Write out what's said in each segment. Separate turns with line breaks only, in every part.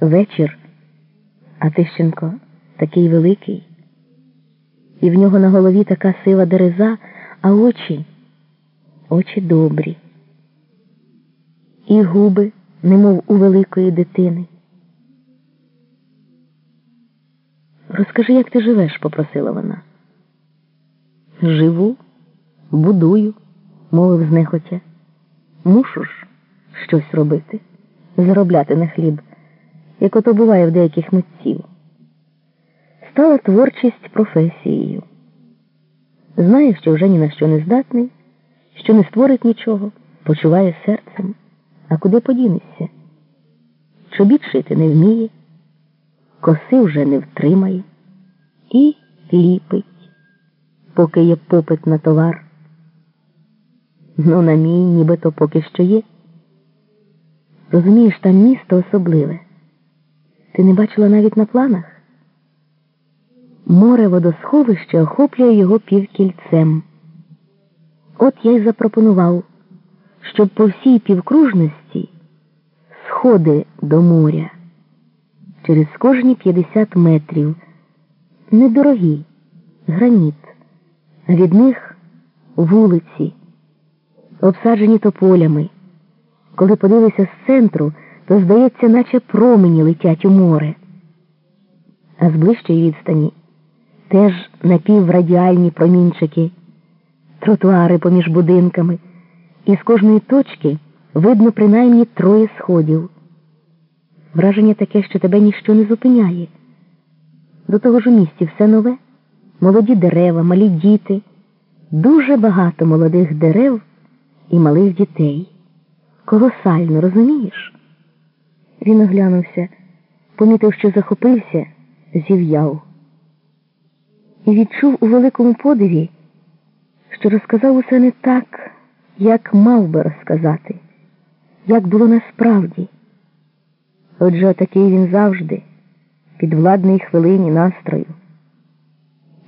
Вечір, а Тищенко такий великий, і в нього на голові така сива дереза, а очі, очі добрі, і губи, немов у великої дитини. Розкажи, як ти живеш, попросила вона. Живу, будую, мовив знехотя. Мушу ж щось робити, заробляти на хліб, як ото буває в деяких митців. Стала творчість професією. Знає, що вже ні на що не здатний, що не створить нічого, почуває серцем, а куди подінешся? Чобіт шити не вміє, коси вже не втримає і ліпить, поки є попит на товар. Ну, на мій нібито поки що є. Розумієш, там місто особливе. Ти не бачила навіть на планах? Море водосховище охоплює його півкільцем. От я й запропонував, щоб по всій півкружності сходи до моря через кожні 50 метрів, недорогі, граніт, від них вулиці, обсаджені тополями. Коли подивишся з центру, то здається, наче промені летять у море. А з ближчої відстані теж напіврадіальні промінчики, тротуари поміж будинками, і з кожної точки видно принаймні троє сходів. Враження таке, що тебе ніщо не зупиняє. До того ж у місті все нове, молоді дерева, малі діти, дуже багато молодих дерев і малих дітей. Колосально, розумієш? Він оглянувся, помітив, що захопився, зів'яв. І відчув у великому подиві, що розказав усе не так, як мав би розказати, як було насправді. Отже, такий він завжди, під владної хвилині настрою,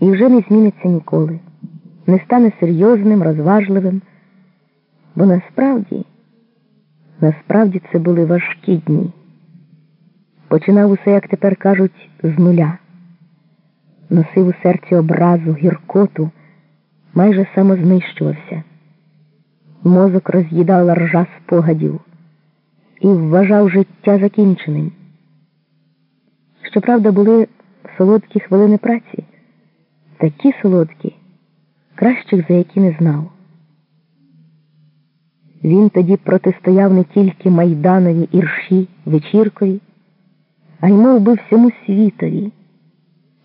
і вже не зміниться ніколи, не стане серйозним, розважливим, бо насправді. Насправді це були важкі дні. Починав усе, як тепер кажуть, з нуля. Носив у серці образу, гіркоту, майже самознищувався. Мозок роз'їдала ржа спогадів і вважав життя закінченим. Щоправда, були солодкі хвилини праці, такі солодкі, кращих за які не знав. Він тоді протистояв не тільки Майданові ірші вечіркові, а й мов би всьому світові,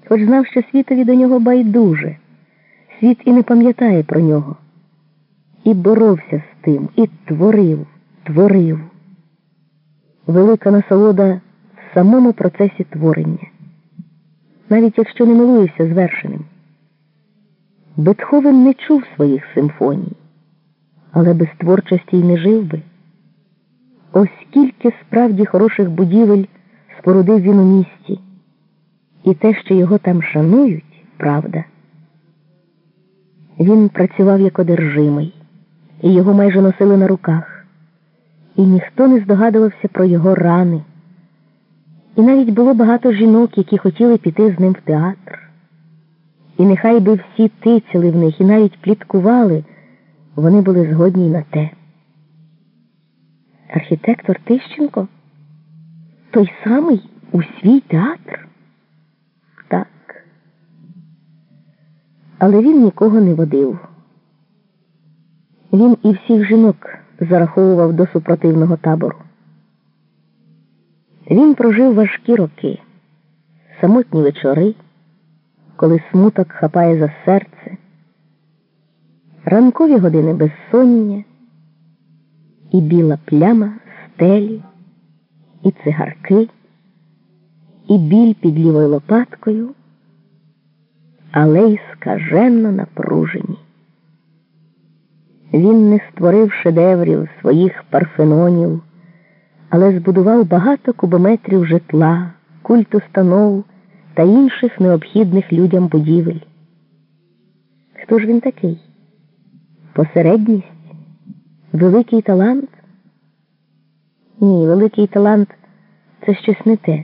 хоч знав, що світові до нього байдуже, світ і не пам'ятає про нього. І боровся з тим, і творив, творив. Велика насолода в самому процесі творення, навіть якщо не милуєшся звершеним. Бетховен не чув своїх симфоній але без творчості й не жив би. Ось скільки справді хороших будівель спорудив він у місті, і те, що його там шанують, правда. Він працював як одержимий, і його майже носили на руках, і ніхто не здогадувався про його рани. І навіть було багато жінок, які хотіли піти з ним в театр. І нехай би всі тицяли в них і навіть пліткували. Вони були згодні на те. Архітектор Тищенко? Той самий у свій театр? Так. Але він нікого не водив. Він і всіх жінок зараховував до супротивного табору. Він прожив важкі роки, самотні вечори, коли смуток хапає за серце ранкові години безсоння, і біла пляма стелі, і цигарки, і біль під лівою лопаткою, але й скаженно напружені. Він не створив шедеврів своїх парфенонів, але збудував багато кубометрів житла, культ установ та інших необхідних людям будівель. Хто ж він такий? посередність, великий талант? Ні, великий талант це щось не те.